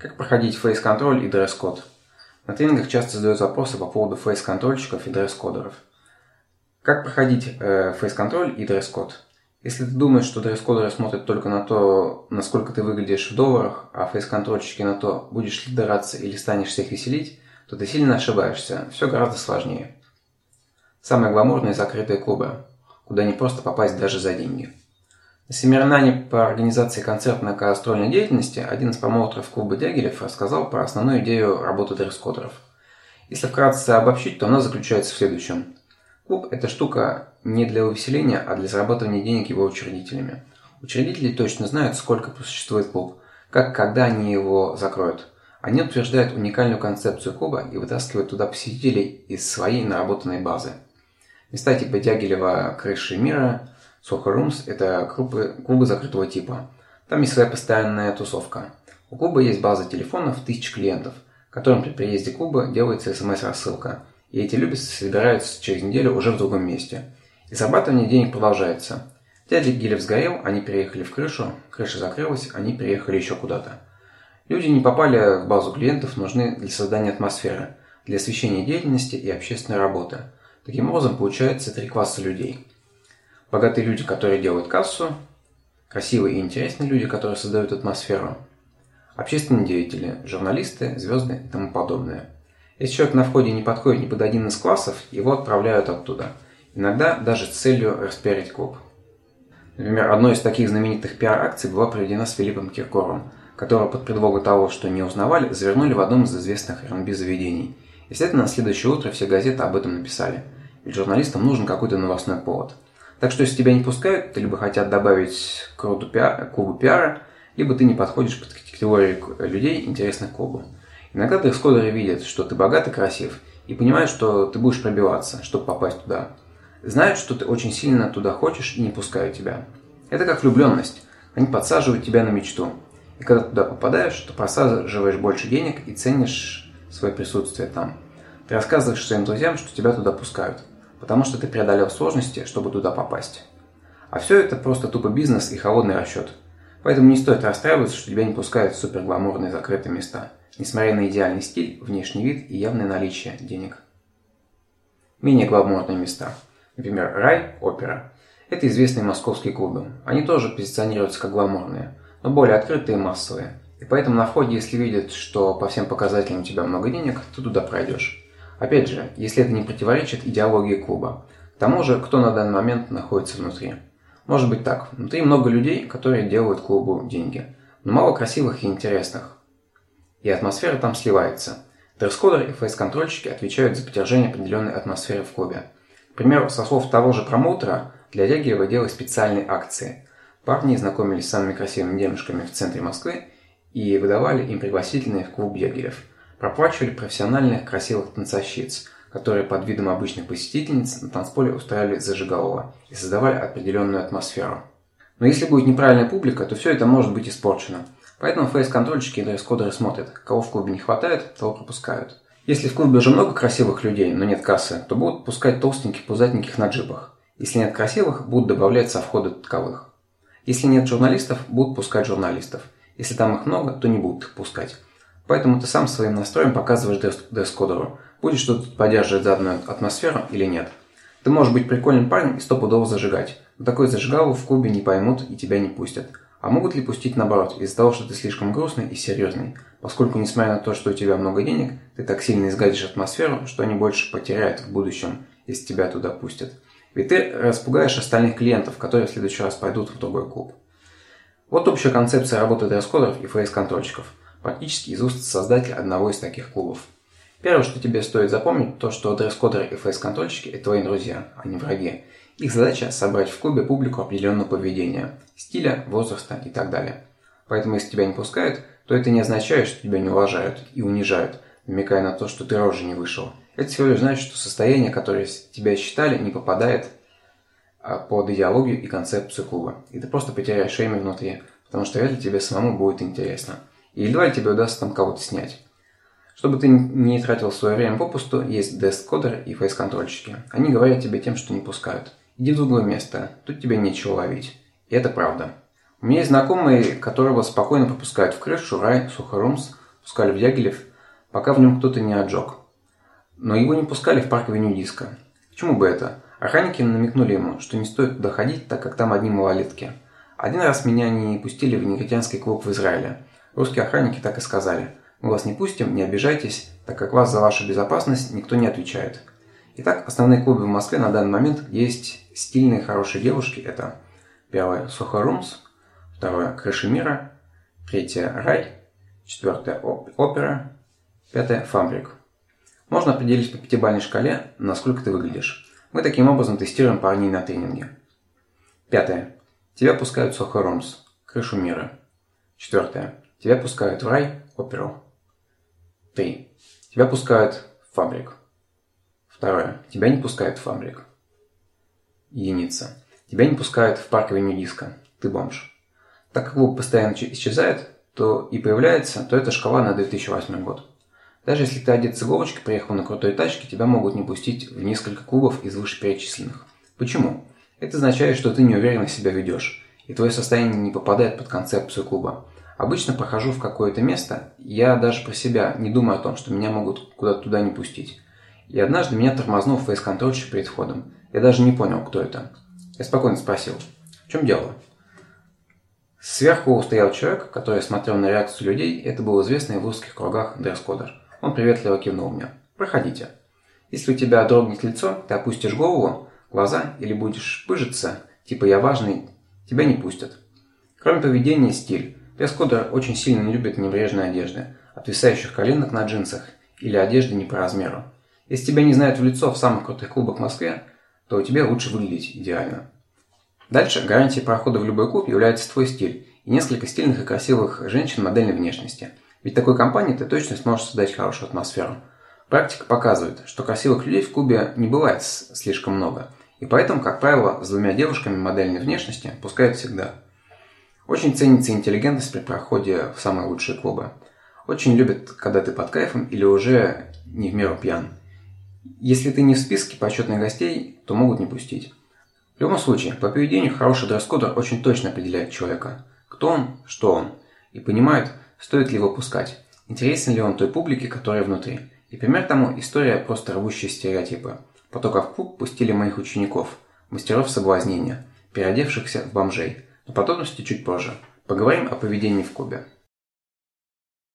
Как проходить фейс-контроль и дресс-код? На тренингах часто задают вопросы по поводу фейс-контрольщиков и дресс-кодеров. Как проходить э, фейс-контроль и дресс-код? Если ты думаешь, что дресс-кодеры смотрят только на то, насколько ты выглядишь в долларах, а фейс-контрольщики на то, будешь ли драться или станешь всех веселить, то ты сильно ошибаешься. Все гораздо сложнее. Самые гламурные закрытые клубы, куда не просто попасть даже за деньги. На семинарне по организации концертно-гастрольной деятельности один из промоутеров клуба Дягилев рассказал про основную идею работы дресс-кодеров. Если вкратце обобщить, то она заключается в следующем. Клуб – это штука не для увеселения, а для зарабатывания денег его учредителями. Учредители точно знают, сколько существует клуб, как когда они его закроют. Они утверждают уникальную концепцию клуба и вытаскивают туда посетителей из своей наработанной базы. Места типа Дягилева «Крыши мира», Rooms – это клубы, клубы закрытого типа. Там есть своя постоянная тусовка. У клуба есть база телефонов тысяч клиентов, которым при приезде клуба делается смс-рассылка. И эти люди собираются через неделю уже в другом месте. И зарабатывание денег продолжается. Дядя Гилев сгорел, они переехали в крышу, крыша закрылась, они переехали еще куда-то. Люди не попали в базу клиентов, нужны для создания атмосферы, для освещения деятельности и общественной работы. Таким образом, получается три класса людей – Богатые люди, которые делают кассу, красивые и интересные люди, которые создают атмосферу, общественные деятели, журналисты, звезды и тому подобное. Если человек на входе не подходит ни под один из классов, его отправляют оттуда. Иногда даже с целью распиарить клуб. Например, одной из таких знаменитых пиар-акций была проведена с Филиппом Киркором, которого под предлогом того, что не узнавали, завернули в одном из известных R&B заведений. Естественно, на следующее утро все газеты об этом написали. Ведь журналистам нужен какой-то новостной повод – так что если тебя не пускают, то либо хотят добавить к роду пиар, клубу пиара, либо ты не подходишь под категорию людей, интересных клубу. Иногда дресс-кодеры видят, что ты богат и красив, и понимают, что ты будешь пробиваться, чтобы попасть туда. Знают, что ты очень сильно туда хочешь и не пускают тебя. Это как влюбленность. Они подсаживают тебя на мечту. И когда туда попадаешь, то просаживаешь больше денег и ценишь свое присутствие там. Ты рассказываешь своим друзьям, что тебя туда пускают потому что ты преодолел сложности, чтобы туда попасть. А все это просто тупо бизнес и холодный расчет. Поэтому не стоит расстраиваться, что тебя не пускают в супер гламурные закрытые места, несмотря на идеальный стиль, внешний вид и явное наличие денег. Менее гламурные места. Например, рай, опера. Это известные московские клубы. Они тоже позиционируются как гламурные, но более открытые и массовые. И поэтому на входе, если видят, что по всем показателям у тебя много денег, ты туда пройдешь. Опять же, если это не противоречит идеологии клуба. К тому же, кто на данный момент находится внутри. Может быть так. Внутри много людей, которые делают клубу деньги. Но мало красивых и интересных. И атмосфера там сливается. Дресс-кодеры и фейс-контрольщики отвечают за поддержание определенной атмосферы в клубе. К примеру, со слов того же промоутера, для Дягилева делали специальные акции. Парни знакомились с самыми красивыми девушками в центре Москвы и выдавали им пригласительные в клуб Дягилев – проплачивали профессиональных красивых танцовщиц, которые под видом обычных посетительниц на танцполе устраивали зажигалово и создавали определенную атмосферу. Но если будет неправильная публика, то все это может быть испорчено. Поэтому фейс-контрольщики и дресс-кодеры смотрят, кого в клубе не хватает, того пропускают. Если в клубе уже много красивых людей, но нет кассы, то будут пускать толстеньких пузатеньких на джипах. Если нет красивых, будут добавлять со входа таковых. Если нет журналистов, будут пускать журналистов. Если там их много, то не будут их пускать. Поэтому ты сам своим настроем показываешь дресс-кодеру, будешь тут поддерживать заданную атмосферу или нет. Ты можешь быть прикольным парнем и стопудово зажигать, но такой зажигалу в клубе не поймут и тебя не пустят. А могут ли пустить наоборот, из-за того, что ты слишком грустный и серьезный, поскольку, несмотря на то, что у тебя много денег, ты так сильно изгадишь атмосферу, что они больше потеряют в будущем, если тебя туда пустят. Ведь ты распугаешь остальных клиентов, которые в следующий раз пойдут в другой клуб. Вот общая концепция работы дресс-кодеров и фейс-контрольщиков – практически из уст создателя одного из таких клубов. Первое, что тебе стоит запомнить, то, что дресс-кодеры и фейс-контрольщики – это твои друзья, а не враги. Их задача – собрать в клубе публику определенного поведения, стиля, возраста и так далее. Поэтому, если тебя не пускают, то это не означает, что тебя не уважают и унижают, намекая на то, что ты рожи не вышел. Это всего лишь значит, что состояние, которое тебя считали, не попадает а, под идеологию и концепцию клуба. И ты просто потеряешь имя внутри, потому что вряд ли тебе самому будет интересно. И едва ли тебе удастся там кого-то снять. Чтобы ты не тратил свое время попусту, есть дест-кодеры и фейс-контрольщики. Они говорят тебе тем, что не пускают. Иди в другое место, тут тебе нечего ловить. И это правда. У меня есть знакомый, которого спокойно пропускают в крышу, рай, сухорумс, пускали в Дягилев, пока в нем кто-то не отжег. Но его не пускали в парк Авеню Диска. Почему бы это? Охранники намекнули ему, что не стоит туда ходить, так как там одни малолетки. Один раз меня не пустили в негритянский клуб в Израиле. Русские охранники так и сказали. Мы вас не пустим, не обижайтесь, так как вас за вашу безопасность никто не отвечает. Итак, основные клубы в Москве на данный момент, есть стильные хорошие девушки, это первое Rooms, второе Крыши мира, третье Рай, четвертое Опера, пятое Фабрик. Можно определить по пятибалльной шкале, насколько ты выглядишь. Мы таким образом тестируем парней на тренинге. Пятое. Тебя пускают в Ромс, крышу мира. Четвертое. Тебя пускают в рай, оперу. Три. Тебя пускают в фабрик. Второе. Тебя не пускают в фабрик. Единица. Тебя не пускают в парк авеню диска. Ты бомж. Так как клуб постоянно исчезает, то и появляется, то это шкала на 2008 год. Даже если ты одет с иголочки, приехал на крутой тачке, тебя могут не пустить в несколько клубов из вышеперечисленных. Почему? Это означает, что ты неуверенно себя ведешь, и твое состояние не попадает под концепцию клуба. Обычно прохожу в какое-то место, я даже про себя не думаю о том, что меня могут куда-то туда не пустить. И однажды меня тормознул фейс-контрольщик перед входом. Я даже не понял, кто это. Я спокойно спросил, в чем дело? Сверху стоял человек, который смотрел на реакцию людей, это был известный в русских кругах дресс-кодер. Он приветливо кивнул мне. «Проходите. Если у тебя дрогнет лицо, ты опустишь голову, глаза или будешь пыжиться, типа «я важный», тебя не пустят. Кроме поведения, стиль. Дресс-кодер очень сильно не любит небрежной одежды, отвисающих коленок на джинсах или одежды не по размеру. Если тебя не знают в лицо в самых крутых клубах в Москве, то тебе лучше выглядеть идеально. Дальше гарантией прохода в любой клуб является твой стиль и несколько стильных и красивых женщин модельной внешности – ведь такой компании ты точно сможешь создать хорошую атмосферу. Практика показывает, что красивых людей в клубе не бывает слишком много, и поэтому, как правило, с двумя девушками модельной внешности пускают всегда. Очень ценится интеллигентность при проходе в самые лучшие клубы. Очень любят, когда ты под кайфом или уже не в меру пьян. Если ты не в списке почетных гостей, то могут не пустить. В любом случае, по поведению хороший дресс-кодер очень точно определяет человека. Кто он, что он. И понимает, Стоит ли его пускать? Интересен ли он той публике, которая внутри? И пример тому история просто рвущая стереотипы. Потоков в клуб пустили моих учеников, мастеров соблазнения, переодевшихся в бомжей. Но подробности чуть позже. Поговорим о поведении в клубе.